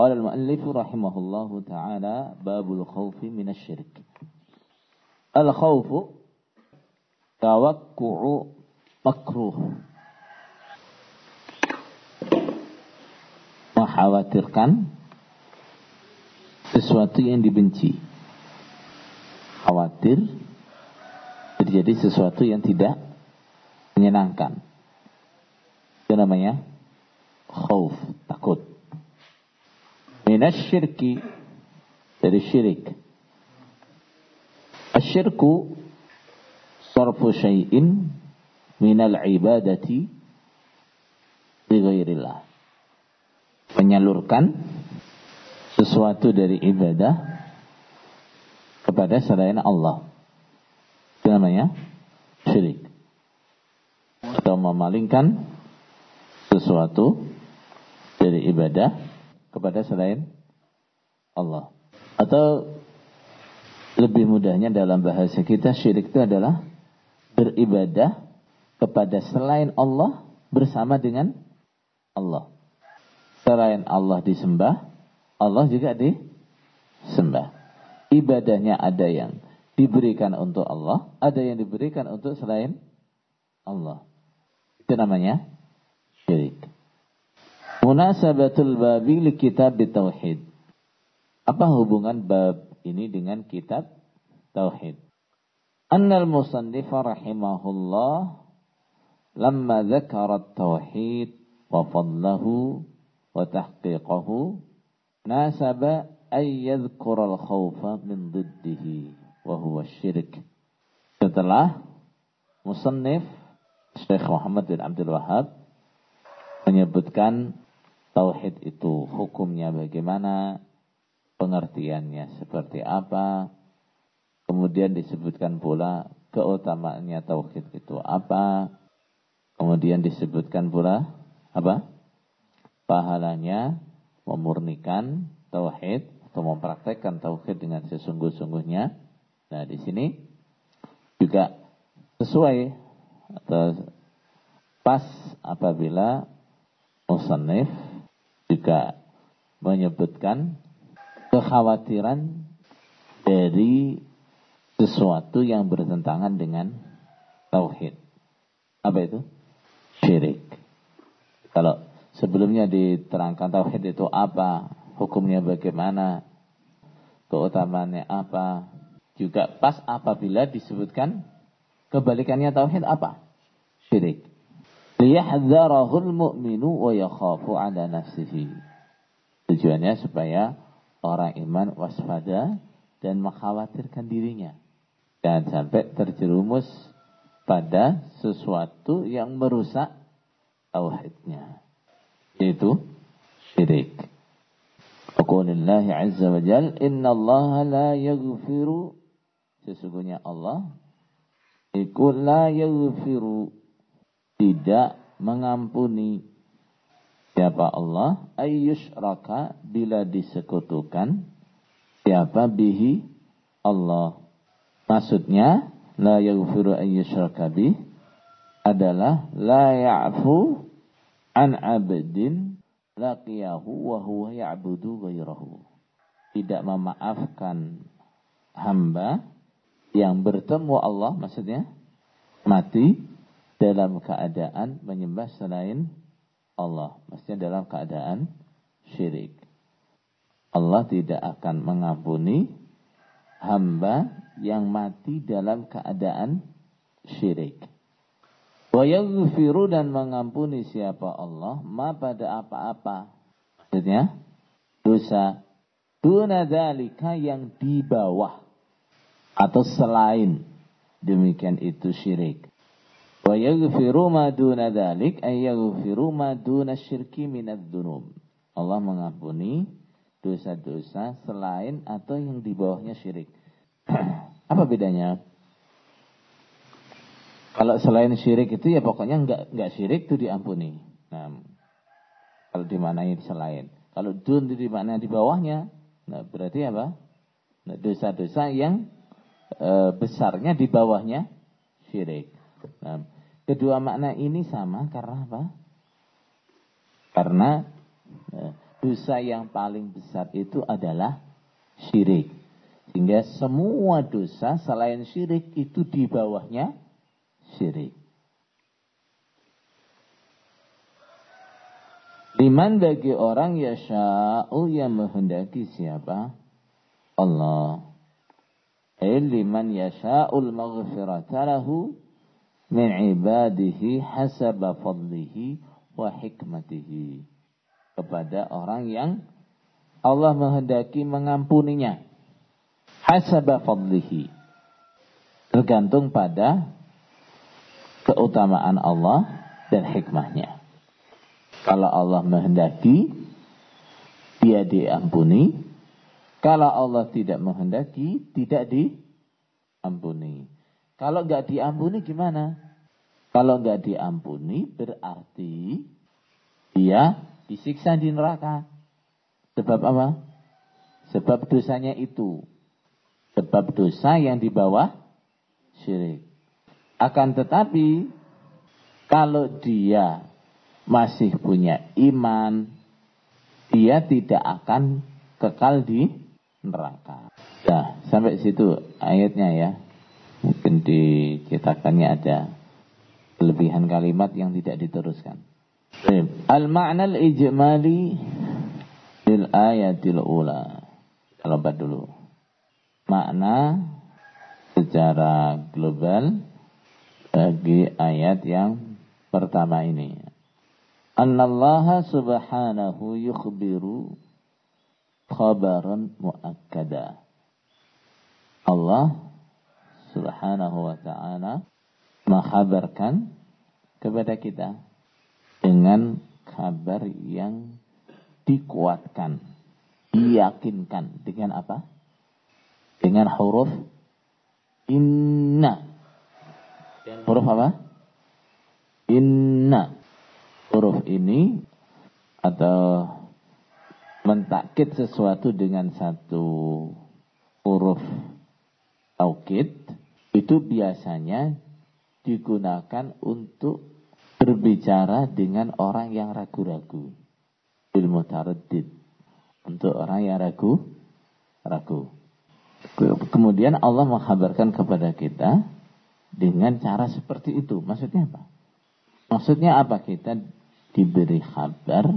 Qala al-mu'allif rahimahullahu taala babul khawfi syirk. Al-khawfu tawakku'u makruh. Mengkhawatirkan sesuatu yang dibenci. Khawatir terjadi sesuatu yang tidak menyenangkan. Itu namanya khauf, takut minasyirki dari syirik. Asyirku sarfu syai'in minal ibadati li ghairillah. Menyalurkan sesuatu dari ibadah kepada selain Allah. Itu namanya syirik. Atau memalingkan sesuatu dari ibadah kepada selain Allah. Atau lebih mudahnya dalam bahasa kita syirik itu adalah beribadah kepada selain Allah bersama dengan Allah. Selain Allah disembah, Allah juga disembah. Ibadahnya ada yang diberikan untuk Allah, ada yang diberikan untuk selain Allah. Itu namanya syirik. Munasabatul babi li kitab tauhid. Apa hubungan bab ini dengan kitab tauhid? Annal musannifa rahimahullah lamma dzakara tauhid wa fadlahu wa tahqiqahu nasaba ay yadhkura al-khawfa min diddihi wa huwa syirik. Setelah musannif Syekh Muhammad bin Abdul Wahab menyebutkan tauhid itu hukumnya bagaimana, pengertiannya seperti apa, kemudian disebutkan pula keutamaannya tauhid itu apa, kemudian disebutkan pula apa? Pahalanya memurnikan tauhid atau mempraktekkan tauhid dengan sesungguh-sungguhnya. Nah, di sini juga sesuai atau pas apabila musannif juga menyebutkan kekhawatiran dari sesuatu yang bertentangan dengan tauhid. Apa itu? Syirik. Kalau sebelumnya diterangkan tauhid itu apa, hukumnya bagaimana, keutamaannya apa, juga pas apabila disebutkan kebalikannya tauhid apa? Syirik liyahdharahul mu'minu wa yakhafu ala nafsihi. Tujuannya supaya orang iman waspada dan mengkhawatirkan dirinya. Jangan sampai terjerumus pada sesuatu yang merusak tauhidnya. Yaitu syirik. Aqulillahi azza wa jal, Inna Allah la yaghfiru. Sesungguhnya Allah, Iku la yaghfiru tidak mengampuni siapa Allah? Raka bila disekutukan siapa bihi? Allah. Maksudnya la yaghfiru ayyushraka bih adalah la ya'fu an abdin laqiyahu wa huwa ya'budu ghairahu. Tidak memaafkan hamba yang bertemu Allah maksudnya mati dalam keadaan menyembah selain Allah. Maksudnya dalam keadaan syirik. Allah tidak akan mengampuni hamba yang mati dalam keadaan syirik. Wa yaghfiru dan mengampuni siapa Allah ma pada apa-apa. Maksudnya dosa duna dalika yang di bawah atau selain demikian itu syirik. Wa yaghfiru ma duna dzalik ay yaghfiru ma duna syirki minadz dzunub. Allah mengampuni dosa-dosa selain atau yang di bawahnya syirik. Apa bedanya? Kalau selain syirik itu ya pokoknya enggak enggak syirik itu diampuni. Nah, kalau dimanai selain. Kalau dun di mana di bawahnya, nah berarti apa? Nah, dosa-dosa yang e, besarnya di bawahnya syirik. Nah, kedua makna ini sama karena apa? Karena eh, dosa yang paling besar itu adalah syirik. Sehingga semua dosa selain syirik itu di bawahnya syirik. Liman bagi orang yasha'u yang menghendaki siapa? Allah. Eh liman yasha'ul maghfirata lahu min ibadihi hasaba fadlihi wa hikmatihi. Kepada orang yang Allah menghendaki mengampuninya. Hasaba fadlihi. Tergantung pada keutamaan Allah dan hikmahnya. Kalau Allah menghendaki, dia diampuni. Kalau Allah tidak menghendaki, tidak diampuni. Kalau nggak diampuni gimana? Kalau nggak diampuni berarti dia disiksa di neraka. Sebab apa? Sebab dosanya itu. Sebab dosa yang di bawah syirik. Akan tetapi kalau dia masih punya iman, dia tidak akan kekal di neraka. Nah, sampai situ ayatnya ya. Mungkin dicetakannya ada kelebihan kalimat yang tidak diteruskan. Al-ma'na al-ijmali lil ayatil ula. Kalau dulu. Makna secara global bagi ayat yang pertama ini. Annallaha subhanahu yukhbiru khabaran muakkada. Allah subhanahu wa ta'ala menghabarkan kepada kita dengan kabar yang dikuatkan, diyakinkan dengan apa? Dengan huruf inna. Huruf apa? Inna huruf ini atau mentakit sesuatu dengan satu huruf taukid itu biasanya digunakan untuk berbicara dengan orang yang ragu-ragu. Ilmu taraddid. Untuk orang yang ragu, ragu. Kemudian Allah menghabarkan kepada kita dengan cara seperti itu. Maksudnya apa? Maksudnya apa? Kita diberi kabar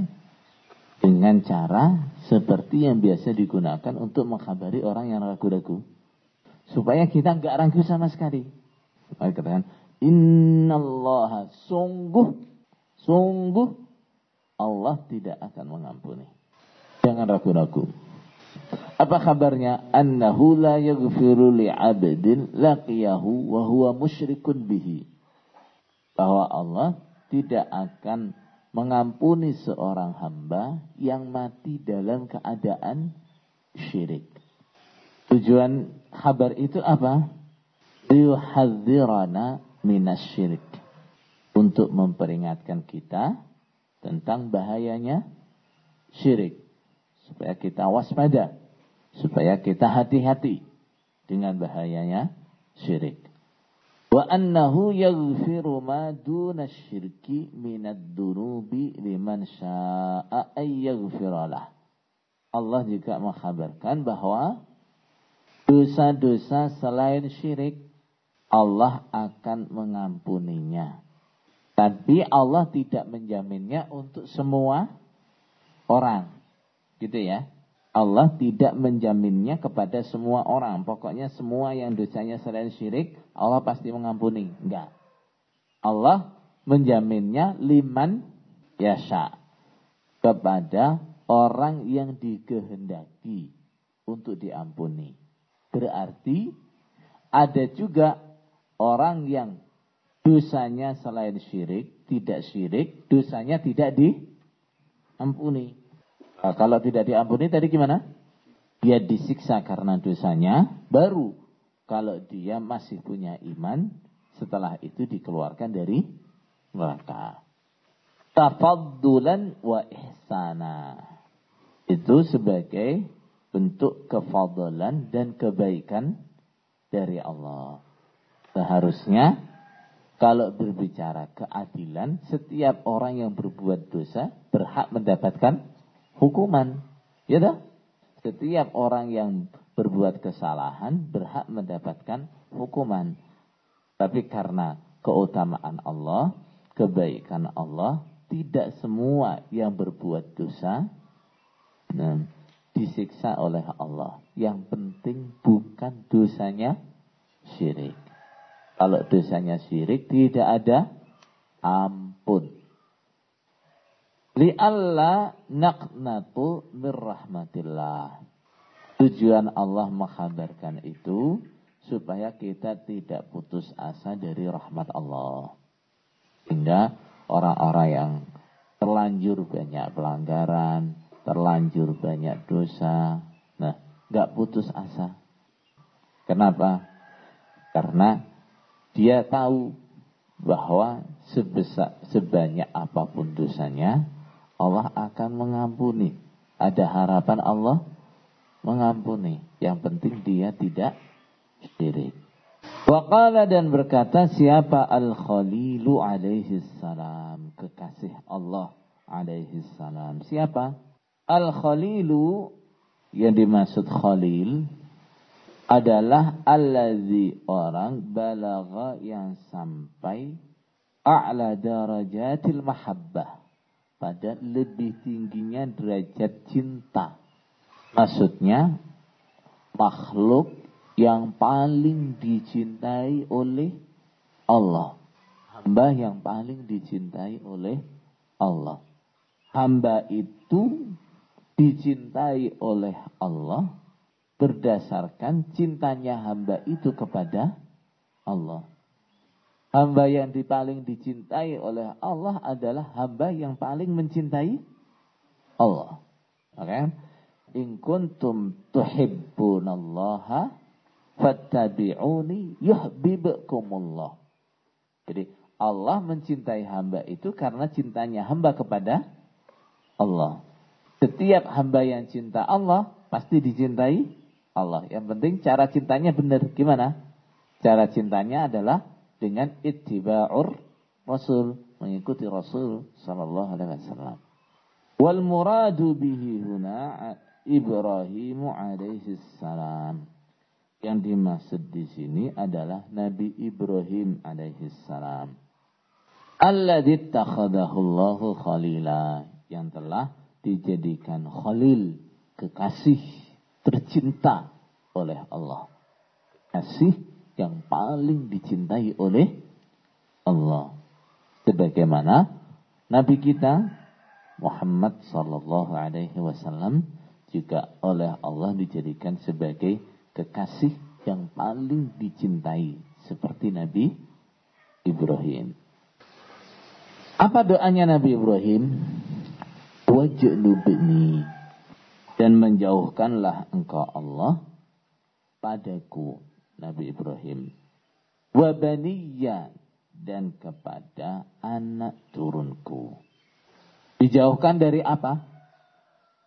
dengan cara seperti yang biasa digunakan untuk mengkhabari orang yang ragu-ragu. Supaya kita nggak ragu sama sekali. Maka katakan, Innallaha sungguh, sungguh Allah tidak akan mengampuni. Jangan ragu-ragu. Apa kabarnya? Annahu la yaghfiru li'abdin laqiyahu wa huwa musyrikun bihi. Bahwa Allah tidak akan mengampuni seorang hamba yang mati dalam keadaan syirik. Tujuan kabar itu apa? Yuhadzirana minas syirik. Untuk memperingatkan kita tentang bahayanya syirik. Supaya kita waspada. Supaya kita hati-hati dengan bahayanya syirik wa annahu yaghfiru ma duna syirki minad dunubi liman syaa ay yaghfiralah. Allah juga mengkhabarkan bahwa dosa-dosa selain syirik Allah akan mengampuninya. Tapi Allah tidak menjaminnya untuk semua orang. Gitu ya. Allah tidak menjaminnya kepada semua orang. Pokoknya semua yang dosanya selain syirik, Allah pasti mengampuni. Enggak. Allah menjaminnya liman yasha. Kepada orang yang dikehendaki untuk diampuni. Berarti ada juga orang yang dosanya selain syirik, tidak syirik, dosanya tidak diampuni. Nah, kalau tidak diampuni tadi gimana? Dia disiksa karena dosanya, baru kalau dia masih punya iman, setelah itu dikeluarkan dari neraka. Tafaddulan wa ihsana. Itu sebagai bentuk kefadalan dan kebaikan dari Allah. Seharusnya kalau berbicara keadilan, setiap orang yang berbuat dosa berhak mendapatkan hukuman. Ya dah? Setiap orang yang berbuat kesalahan berhak mendapatkan hukuman. Tapi karena keutamaan Allah, kebaikan Allah, tidak semua yang berbuat dosa nah, disiksa oleh Allah. Yang penting bukan dosanya syirik. Kalau dosanya syirik tidak ada ampun. Li'alla naqnatu mirrahmatillah. Tujuan Allah menghabarkan itu supaya kita tidak putus asa dari rahmat Allah. Sehingga orang-orang yang terlanjur banyak pelanggaran, terlanjur banyak dosa, nah, gak putus asa. Kenapa? Karena dia tahu bahwa sebesar sebanyak apa pun dosanya, Allah akan mengampuni. Ada harapan Allah mengampuni. Yang penting dia tidak syirik. Waqala dan berkata siapa Al-Khalilu alaihi salam. Kekasih Allah alaihi salam. Siapa? Al-Khalilu yang dimaksud Khalil adalah allazi orang balagha yang sampai a'la darajatil mahabbah pada lebih tingginya derajat cinta. Maksudnya makhluk yang paling dicintai oleh Allah. Hamba yang paling dicintai oleh Allah. Hamba itu dicintai oleh Allah berdasarkan cintanya hamba itu kepada Allah. Hamba yang paling dicintai oleh Allah adalah hamba yang paling mencintai Allah. Oke? Okay? In kuntum tuhibbunallaha fattabi'uni yuhibbukumullah. Jadi Allah mencintai hamba itu karena cintanya hamba kepada Allah. Setiap hamba yang cinta Allah pasti dicintai Allah. Yang penting cara cintanya benar. Gimana? Cara cintanya adalah dengan ittiba'ur Rasul, mengikuti Rasul sallallahu alaihi wasallam. Wal muradu bihi huna Ibrahim alaihi salam. Yang dimaksud di sini adalah Nabi Ibrahim alaihi salam. Alladzi takhadahu Allahu khalila yang telah dijadikan khalil, kekasih tercinta oleh Allah. Kasih yang paling dicintai oleh Allah. Sebagaimana Nabi kita Muhammad sallallahu alaihi wasallam juga oleh Allah dijadikan sebagai kekasih yang paling dicintai seperti Nabi Ibrahim. Apa doanya Nabi Ibrahim? Waj'nubni dan menjauhkanlah engkau Allah padaku Nabi Ibrahim. Wabaniya dan kepada anak turunku. Dijauhkan dari apa?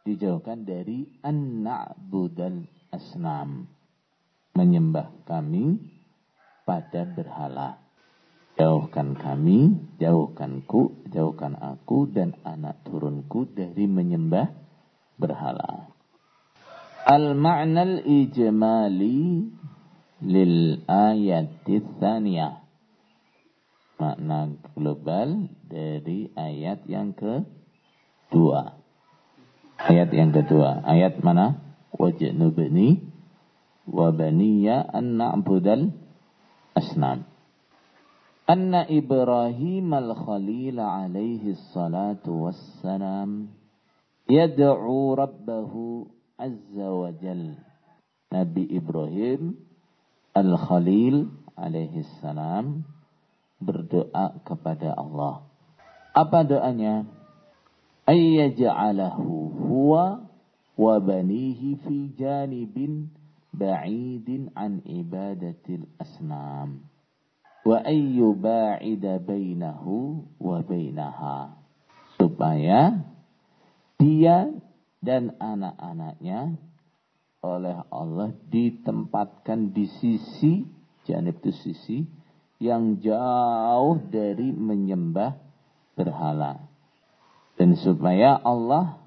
Dijauhkan dari anak budal asnam. Menyembah kami pada berhala. Jauhkan kami, jauhkanku, jauhkan aku dan anak turunku dari menyembah berhala. Al-ma'na al-ijmali lil ayati tsaniyah. Makna global dari ayat yang kedua. Ayat yang kedua. Ayat mana? Wajnubni wa baniya an na'budal asnam. Anna Ibrahim al-Khalil alaihi salatu wassalam yad'u rabbahu azza wa jal. Nabi Ibrahim Al-Khalil alaihi salam berdoa kepada Allah. Apa doanya? Ayyaj'alahu huwa wa banihi fi janibin ba'idin an ibadatil asnam. Wa ayyuba'ida bainahu wa bainaha. Supaya dia dan anak-anaknya oleh Allah ditempatkan di sisi janib itu sisi yang jauh dari menyembah berhala dan supaya Allah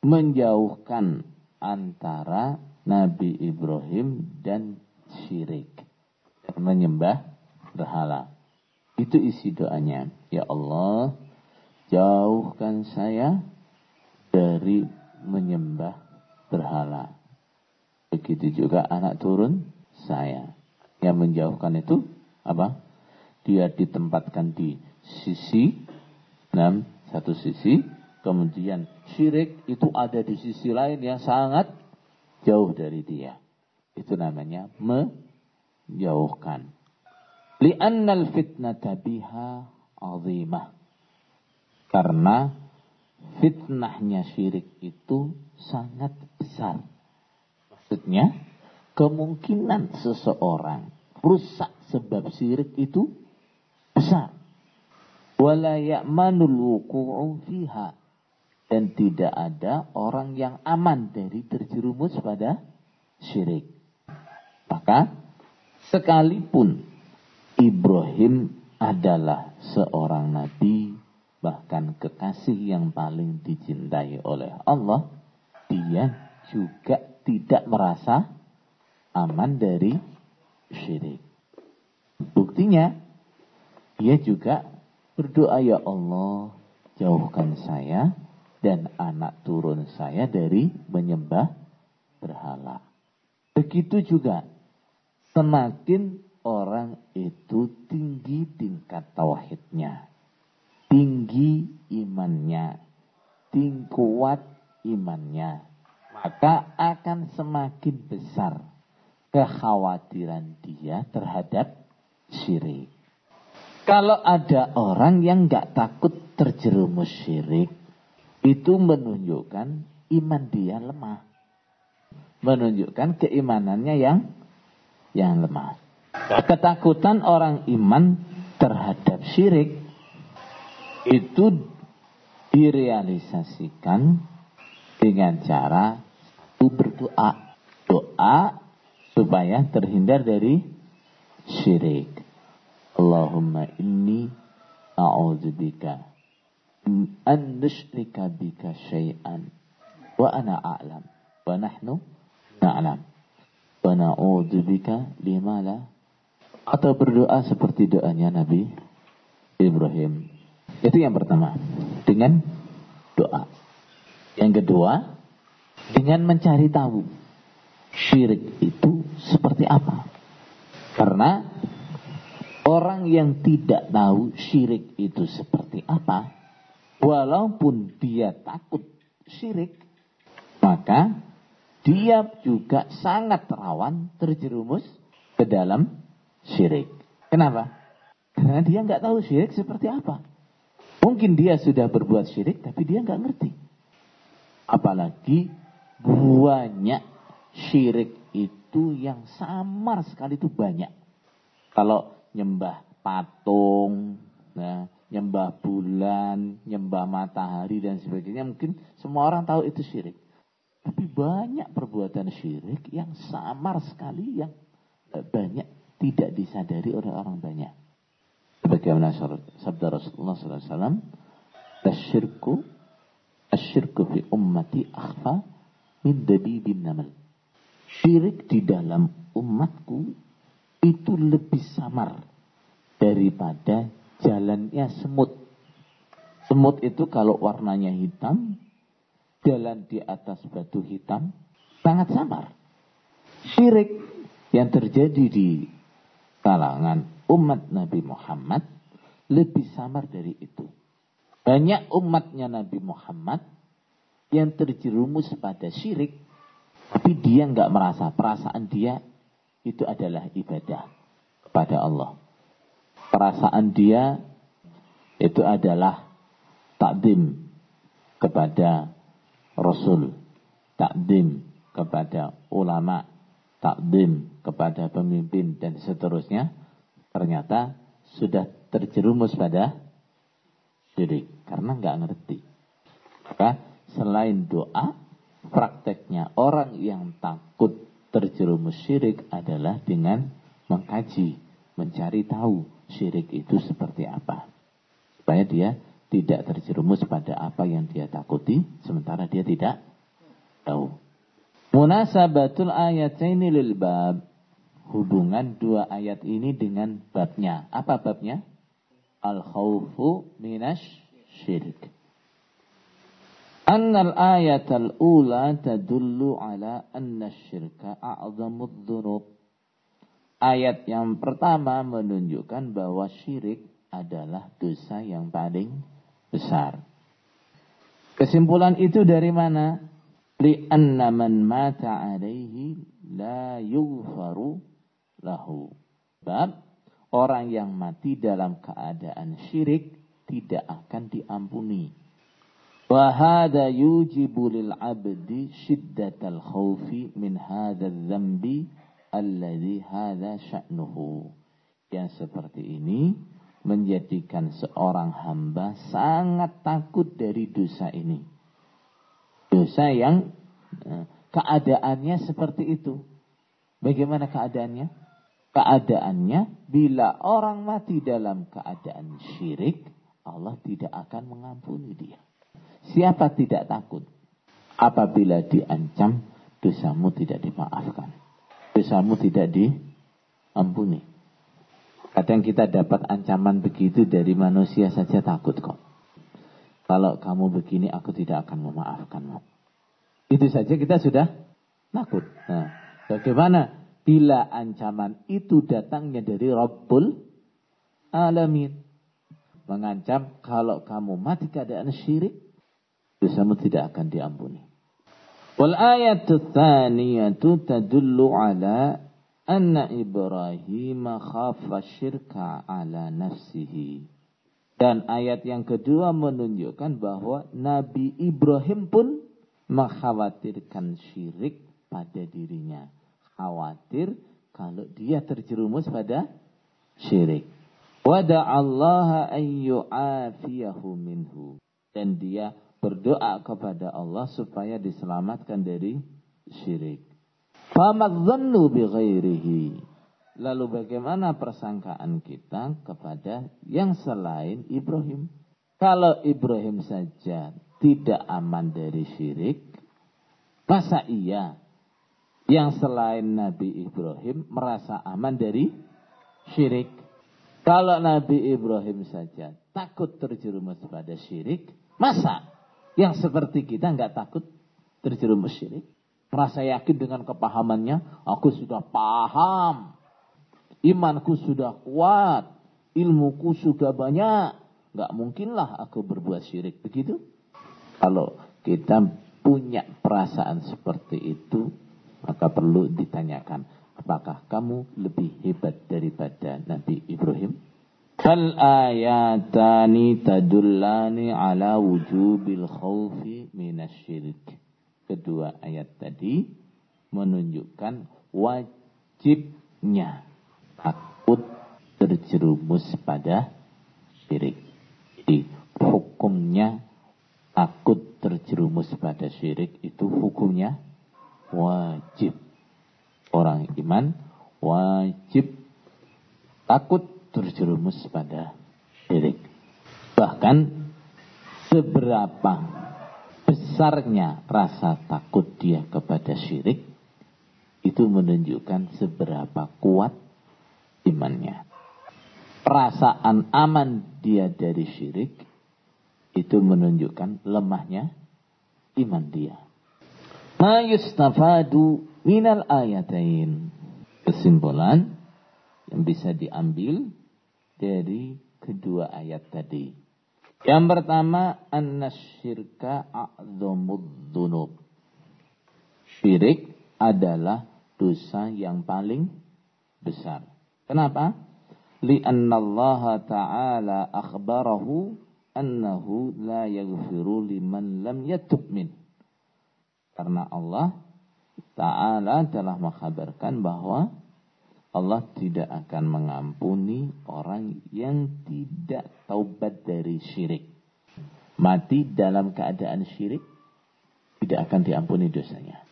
menjauhkan antara Nabi Ibrahim dan syirik. Menyembah berhala. Itu isi doanya. Ya Allah, jauhkan saya dari menyembah berhala. Begitu juga anak turun saya. Yang menjauhkan itu apa? Dia ditempatkan di sisi, enam, satu sisi, kemudian syirik itu ada di sisi lain yang sangat jauh dari dia. Itu namanya menjauhkan. Li'annal fitnata biha azimah. Karena fitnahnya syirik itu sangat besar. Maksudnya, kemungkinan seseorang rusak sebab syirik itu besar. Wala ya'manul wuku'u fiha. Dan tidak ada orang yang aman dari terjerumus pada syirik. Maka, sekalipun Ibrahim adalah seorang nabi, bahkan kekasih yang paling dicintai oleh Allah, dia juga tidak merasa aman dari syirik. Buktinya, ia juga berdoa, Ya Allah, jauhkan saya dan anak turun saya dari menyembah berhala. Begitu juga, semakin orang itu tinggi tingkat tauhidnya, tinggi imannya, tinggi kuat imannya, maka akan semakin besar kekhawatiran dia terhadap syirik. Kalau ada orang yang nggak takut terjerumus syirik, itu menunjukkan iman dia lemah. Menunjukkan keimanannya yang yang lemah. Ketakutan orang iman terhadap syirik itu direalisasikan dengan cara berdoa. Doa supaya terhindar dari syirik. Allahumma inni a'udzubika an nusyrika bika syai'an wa ana a'lam wa nahnu na'lam wa na'udzubika lima la atau berdoa seperti doanya Nabi Ibrahim. Itu yang pertama, dengan doa. Yang kedua, dengan mencari tahu syirik itu seperti apa. Karena orang yang tidak tahu syirik itu seperti apa, walaupun dia takut syirik, maka dia juga sangat rawan terjerumus ke dalam syirik. Kenapa? Karena dia nggak tahu syirik seperti apa. Mungkin dia sudah berbuat syirik, tapi dia nggak ngerti. Apalagi banyak syirik itu yang samar sekali itu banyak. Kalau nyembah patung, nah, nyembah bulan, nyembah matahari dan sebagainya, mungkin semua orang tahu itu syirik. Tapi banyak perbuatan syirik yang samar sekali, yang banyak tidak disadari oleh orang banyak. Bagaimana sabda Rasulullah SAW, Asyirku, asyirku fi ummati akhfa min dabibin namal. Syirik di dalam umatku itu lebih samar daripada jalannya semut. Semut itu kalau warnanya hitam, jalan di atas batu hitam, sangat samar. Syirik yang terjadi di kalangan umat Nabi Muhammad lebih samar dari itu. Banyak umatnya Nabi Muhammad yang terjerumus pada syirik, tapi dia nggak merasa perasaan dia itu adalah ibadah kepada Allah. Perasaan dia itu adalah takdim kepada Rasul, takdim kepada ulama, takdim kepada pemimpin dan seterusnya. Ternyata sudah terjerumus pada syirik karena nggak ngerti. Maka selain doa, prakteknya orang yang takut terjerumus syirik adalah dengan mengkaji, mencari tahu syirik itu seperti apa. Supaya dia tidak terjerumus pada apa yang dia takuti, sementara dia tidak Tahu. Munasabatul ayataini lil bab. Hubungan dua ayat ini dengan babnya. Apa babnya? Al-khawfu minash syirik. ayat al ula tadullu ala anna syirka a'zamud dhunub. Ayat yang pertama menunjukkan bahwa syirik adalah dosa yang paling besar. Kesimpulan itu dari mana? Li'anna man mata alaihi la yughfaru lahu. Sebab orang yang mati dalam keadaan syirik tidak akan diampuni. Wahada yujibu lil abdi shiddatal khawfi min hadha hadha sya'nuhu. Yang seperti ini menjadikan seorang hamba sangat takut dari dosa ini. Dosa yang eh, keadaannya seperti itu. Bagaimana keadaannya? Keadaannya bila orang mati dalam keadaan syirik, Allah tidak akan mengampuni dia. Siapa tidak takut? Apabila diancam, dosamu tidak dimaafkan dosamu tidak diampuni. Kadang kita dapat ancaman begitu dari manusia saja takut kok. Kalau kamu begini aku tidak akan memaafkanmu. Itu saja kita sudah takut. Nah, bagaimana bila ancaman itu datangnya dari Rabbul Alamin. Mengancam kalau kamu mati keadaan syirik, dosamu tidak akan diampuni. Wal ayatu tsaniyatu tadullu ala anna Ibrahim khafa syirka ala nafsihi. Dan ayat yang kedua menunjukkan bahwa Nabi Ibrahim pun mengkhawatirkan syirik pada dirinya. Khawatir kalau dia terjerumus pada syirik. Wada Allah ayyu'afiyahu minhu. Dan dia berdoa kepada Allah supaya diselamatkan dari syirik. Famadzannu bighairihi. Lalu bagaimana persangkaan kita kepada yang selain Ibrahim? Kalau Ibrahim saja tidak aman dari syirik, masa iya yang selain Nabi Ibrahim merasa aman dari syirik? Kalau Nabi Ibrahim saja takut terjerumus pada syirik, masa yang seperti kita nggak takut terjerumus syirik. Merasa yakin dengan kepahamannya, aku sudah paham. Imanku sudah kuat. Ilmuku sudah banyak. Nggak mungkinlah aku berbuat syirik. Begitu? Kalau kita punya perasaan seperti itu, maka perlu ditanyakan, apakah kamu lebih hebat daripada Nabi Ibrahim? Fal ayatani tadullani ala wujubil khawfi minasyirik. Kedua ayat tadi menunjukkan wajibnya takut terjerumus pada syirik. Jadi hukumnya takut terjerumus pada syirik itu hukumnya wajib. Orang iman wajib takut terjerumus pada syirik. Bahkan seberapa besarnya rasa takut dia kepada syirik itu menunjukkan seberapa kuat imannya. Perasaan aman dia dari syirik itu menunjukkan lemahnya iman dia. Ma yustafadu minal ayatain. Kesimpulan yang bisa diambil dari kedua ayat tadi. Yang pertama, annasyirka a'zamud dunub. Syirik adalah dosa yang paling besar. Kenapa? Lianna Allah Ta'ala akhbarahu annahu la yaghfiru liman lam yatub. Karena Allah Ta'ala telah mengkhabarkan bahwa Allah tidak akan mengampuni orang yang tidak taubat dari syirik. Mati dalam keadaan syirik, tidak akan diampuni dosanya.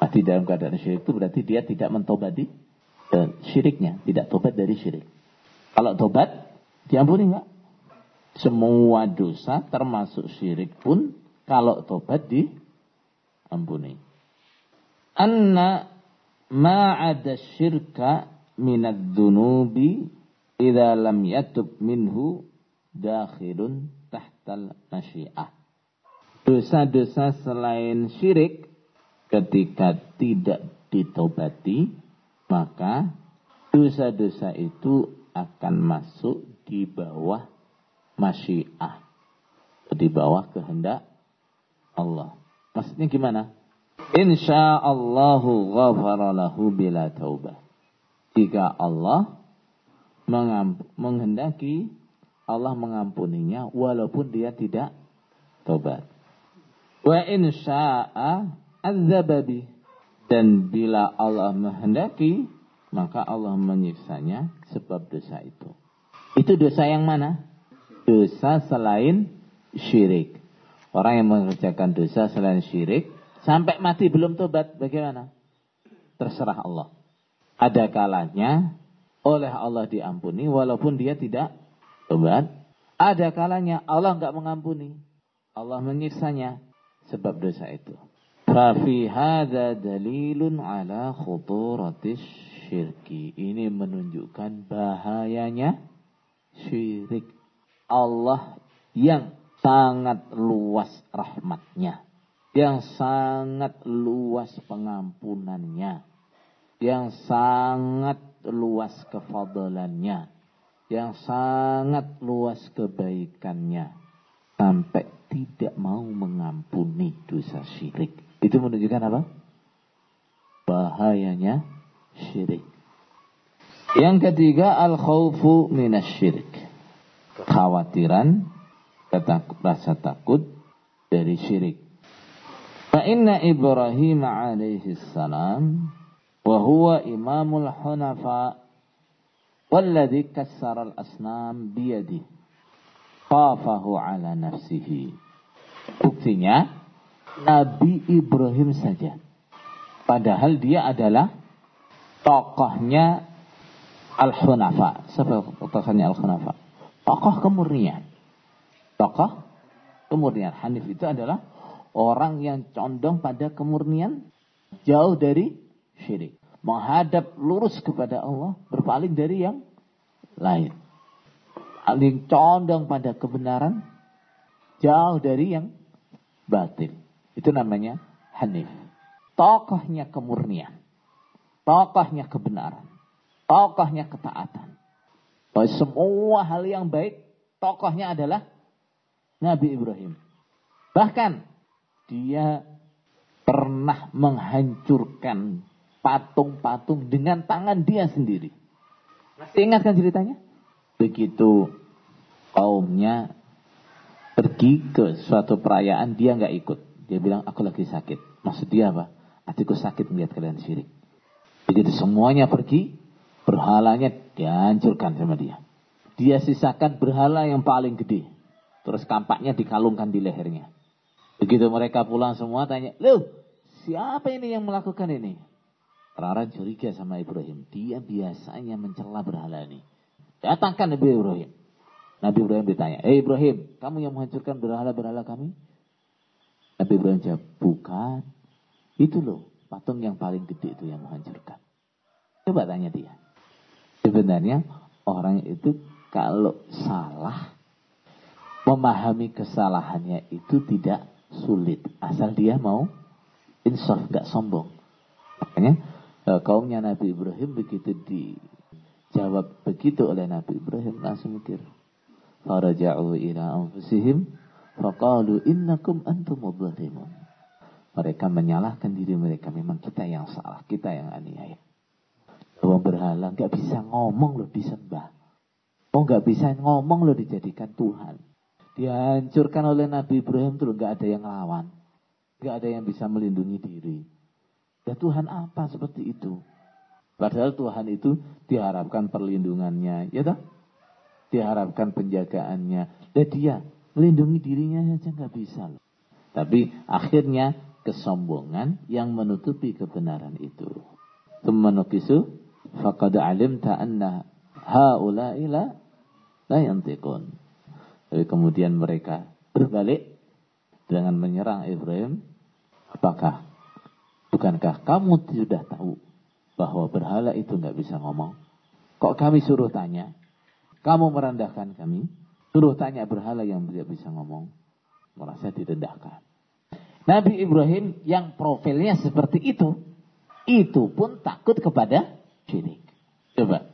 Mati dalam keadaan syirik itu berarti dia tidak mentobati uh, syiriknya, tidak tobat dari syirik. Kalau tobat, diampuni enggak? Semua dosa termasuk syirik pun kalau tobat ampuni. Anna ma'ada syirka minad dunubi idza lam yatub minhu dakhilun tahtal masyiah. Dosa-dosa selain syirik ketika tidak ditobati, maka dosa-dosa itu akan masuk di bawah masyiah. Di bawah kehendak Allah. Maksudnya gimana? Insyaallahu ghafara lahu bila taubah. Jika Allah menghendaki Allah mengampuninya walaupun dia tidak tobat. Wa in syaa'a adzababi. Dan bila Allah menghendaki, maka Allah menyiksanya sebab dosa itu. Itu dosa yang mana? Dosa selain syirik. Orang yang mengerjakan dosa selain syirik, sampai mati belum tobat, bagaimana? Terserah Allah. Ada kalanya oleh Allah diampuni walaupun dia tidak tobat. Ada kalanya Allah enggak mengampuni. Allah menyiksanya sebab dosa itu. Fafi hadza dalilun ala khuturatis syirki. Ini menunjukkan bahayanya syirik. Allah yang sangat luas rahmatnya. Yang sangat luas pengampunannya. Yang sangat luas kefadalannya. Yang sangat luas kebaikannya. Sampai tidak mau mengampuni dosa syirik. Itu menunjukkan apa? Bahayanya syirik. Yang ketiga, al-khawfu minasyirik. Khawatiran, rasa takut dari syirik. Fa inna Ibrahim alaihi salam wa huwa imamul hunafa walladhi kassara al-asnam biyadihi khafahu ala nafsihi. Buktinya Nabi Ibrahim saja. Padahal dia adalah tokohnya Al-Hunafa. Siapa tokohnya Al-Hunafa? Tokoh kemurnian. Tokoh kemurnian. Hanif itu adalah orang yang condong pada kemurnian jauh dari syirik. Menghadap lurus kepada Allah, berpaling dari yang lain paling condong pada kebenaran, jauh dari yang batil. Itu namanya Hanif. Tokohnya kemurnian. Tokohnya kebenaran. Tokohnya ketaatan. Bahwa semua hal yang baik, tokohnya adalah Nabi Ibrahim. Bahkan dia pernah menghancurkan patung-patung dengan tangan dia sendiri. Masih ingatkan ceritanya? Begitu kaumnya pergi ke suatu perayaan, dia nggak ikut. Dia bilang, aku lagi sakit. Maksud dia apa? Hatiku sakit melihat kalian syirik. Begitu semuanya pergi, berhalanya dihancurkan sama dia. Dia sisakan berhala yang paling gede. Terus kampaknya dikalungkan di lehernya. Begitu mereka pulang semua tanya, Loh, siapa ini yang melakukan ini? Rara curiga sama Ibrahim. Dia biasanya mencela berhala ini. Datangkan Nabi Ibrahim. Nabi Ibrahim ditanya, Eh Ibrahim, kamu yang menghancurkan berhala-berhala kami? Nabi Ibrahim jawab, bukan. Itu loh, patung yang paling gede itu yang menghancurkan. Coba tanya dia. Sebenarnya orang itu kalau salah, memahami kesalahannya itu tidak sulit. Asal dia mau insaf, gak sombong. Makanya eh, kaumnya Nabi Ibrahim begitu di Jawab begitu oleh Nabi Ibrahim langsung mikir. Faraja'u ila anfusihim faqalu innakum antum mudhalimun. Mereka menyalahkan diri mereka memang kita yang salah, kita yang aniaya. Bahwa berhala nggak bisa ngomong loh disembah. Oh nggak bisa ngomong loh dijadikan Tuhan. Dihancurkan oleh Nabi Ibrahim tuh nggak ada yang lawan. Nggak ada yang bisa melindungi diri. Ya Tuhan apa seperti itu? Padahal Tuhan itu diharapkan perlindungannya, ya toh? Diharapkan penjagaannya. Dan dia melindungi dirinya saja nggak bisa loh. Tapi akhirnya kesombongan yang menutupi kebenaran itu. Tummanukisu faqad alimta anna haula'i la la yantiqun. Tapi kemudian mereka berbalik dengan menyerang Ibrahim. Apakah bukankah kamu sudah tahu bahwa berhala itu nggak bisa ngomong? Kok kami suruh tanya? Kamu merendahkan kami? Suruh tanya berhala yang tidak bisa ngomong. Merasa direndahkan. Nabi Ibrahim yang profilnya seperti itu, itu pun takut kepada syirik. Coba,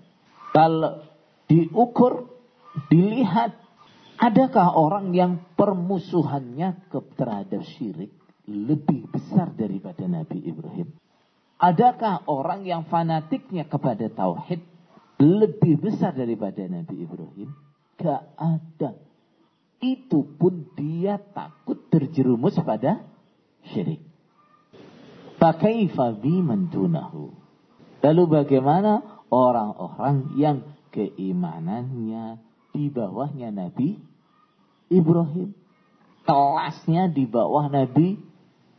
kalau diukur, dilihat, adakah orang yang permusuhannya terhadap syirik lebih besar daripada Nabi Ibrahim? Adakah orang yang fanatiknya kepada tauhid lebih besar daripada Nabi Ibrahim? Gak ada. Itu pun dia takut terjerumus pada syirik. Fakaifa biman dunahu. Lalu bagaimana orang-orang yang keimanannya di bawahnya Nabi Ibrahim. Kelasnya di bawah Nabi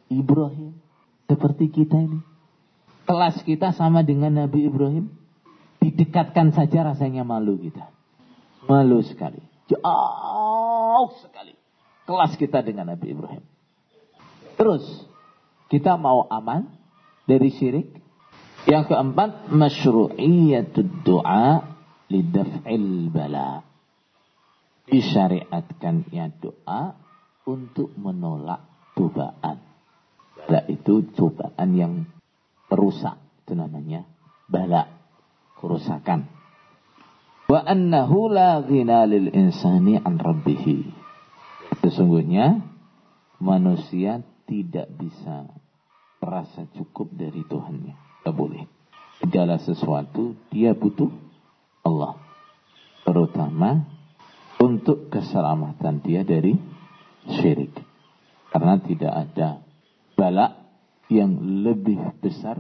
Ibrahim. Seperti kita ini. Kelas kita sama dengan Nabi Ibrahim. Didekatkan saja rasanya malu kita. Malu sekali. Jauh sekali. Kelas kita dengan Nabi Ibrahim. Terus, kita mau aman dari syirik. Yang keempat, masyru'iyatud du'a lidaf'il bala. Disyariatkannya doa untuk menolak cobaan. Bala itu cobaan yang perusak. Itu namanya bala. Kerusakan. Wa annahu la ghina lil insani an rabbihi. Sesungguhnya manusia tidak bisa merasa cukup dari Tuhannya. Tidak boleh. Segala sesuatu dia butuh Allah. Terutama untuk keselamatan dia dari syirik. Karena tidak ada balak yang lebih besar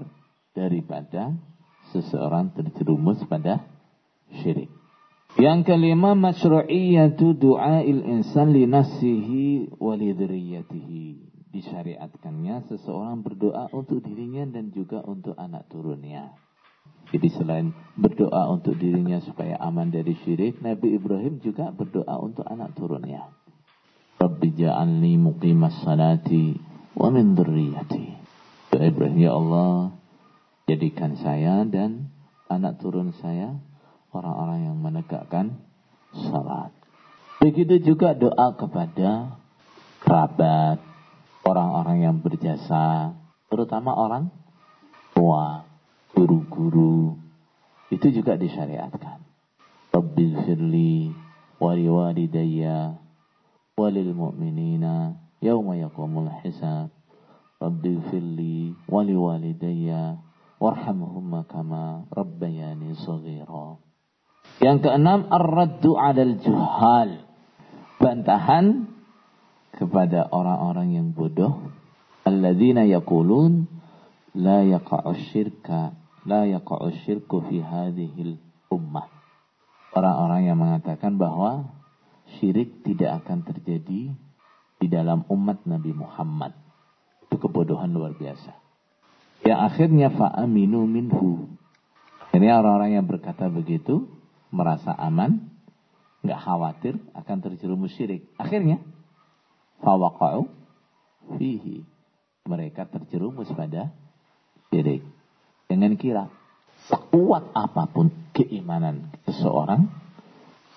daripada seseorang terjerumus pada syirik. Yang kelima masyru'iyatu du'ail insan li nafsihi wa li disyariatkannya seseorang berdoa untuk dirinya dan juga untuk anak turunnya. Jadi selain berdoa untuk dirinya supaya aman dari syirik, Nabi Ibrahim juga berdoa untuk anak turunnya. Rabbi ja'alni muqimas salati wa min dhurriyyati. Doa Ibrahim, ya Allah, jadikan saya dan anak turun saya orang-orang yang menegakkan salat. Begitu juga doa kepada kerabat, orang-orang yang berjasa, terutama orang tua, guru-guru, itu juga disyariatkan. Rabbil firli wali walidayya walil mu'minina yawma yakumul hisab. Rabbil firli wali walidayya warhamhumma kama rabbayani saghira. Yang keenam, ar-raddu 'alal juhal. Bantahan kepada orang-orang yang bodoh. Alladzina yaqulun la yaqa'u syirka la yaqa'u syirku fi hadhil ummah. Orang-orang yang mengatakan bahwa syirik tidak akan terjadi di dalam umat Nabi Muhammad. Itu kebodohan luar biasa. Yang akhirnya fa'aminu minhu. Akhirnya orang-orang yang berkata begitu merasa aman nggak khawatir akan terjerumus syirik akhirnya fawaqa'u fihi. Mereka terjerumus pada syirik. Dengan kira sekuat apa pun keimanan seseorang,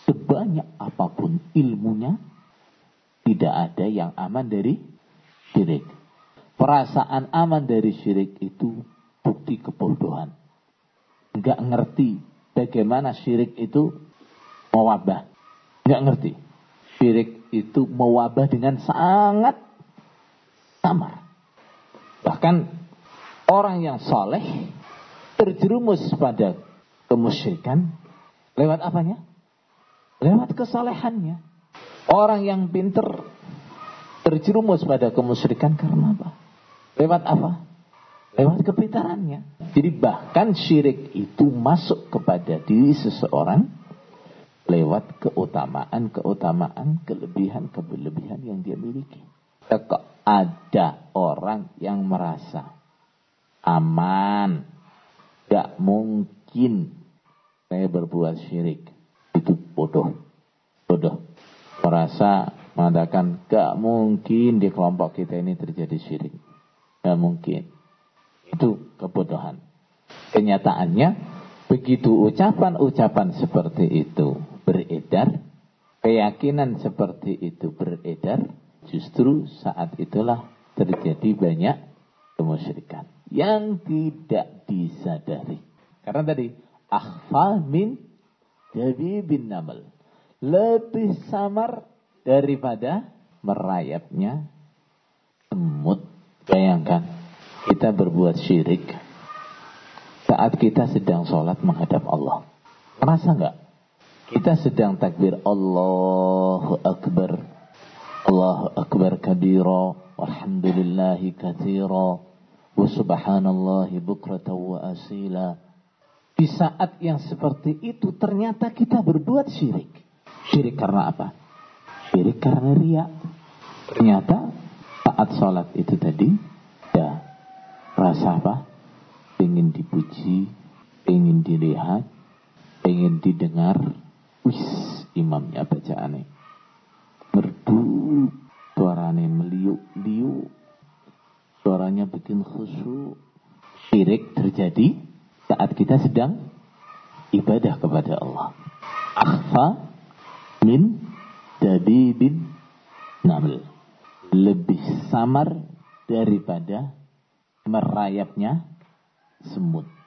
sebanyak apa pun ilmunya, tidak ada yang aman dari syirik. Perasaan aman dari syirik itu bukti kebodohan. Enggak ngerti bagaimana syirik itu mewabah. Enggak ngerti. Syirik itu mewabah dengan sangat samar. Bahkan orang yang soleh terjerumus pada kemusyrikan lewat apanya? Lewat kesalehannya. Orang yang pinter terjerumus pada kemusyrikan karena apa? Lewat apa? Lewat kepintarannya. Jadi bahkan syirik itu masuk kepada diri seseorang lewat keutamaan-keutamaan, kelebihan-kelebihan yang dia miliki. Kok ada orang yang merasa aman, gak mungkin saya berbuat syirik. Itu bodoh. Bodoh. Merasa mengatakan gak mungkin di kelompok kita ini terjadi syirik. Gak mungkin. Itu kebodohan. Kenyataannya, begitu ucapan-ucapan seperti itu beredar, keyakinan seperti itu beredar, justru saat itulah terjadi banyak kemusyrikan yang tidak disadari. Karena tadi akhfa min bin namal. Lebih samar daripada merayapnya semut. Bayangkan kita berbuat syirik saat kita sedang sholat menghadap Allah. Merasa nggak? Kita sedang takbir Allahu Akbar. Allahu Akbar kabira. Walhamdulillahi kathira. Wa bukrata wa asila. Di saat yang seperti itu ternyata kita berbuat syirik. Syirik karena apa? Syirik karena ria. Ternyata saat sholat itu tadi, ya rasa apa? Ingin dipuji, ingin dilihat, ingin didengar. Wis, imamnya bacaannya. Merdu, suaranya meliuk-liuk, suaranya bikin khusyuk. Syirik terjadi saat kita sedang ibadah kepada Allah. Akhfa min bin naml. Lebih samar daripada merayapnya semut.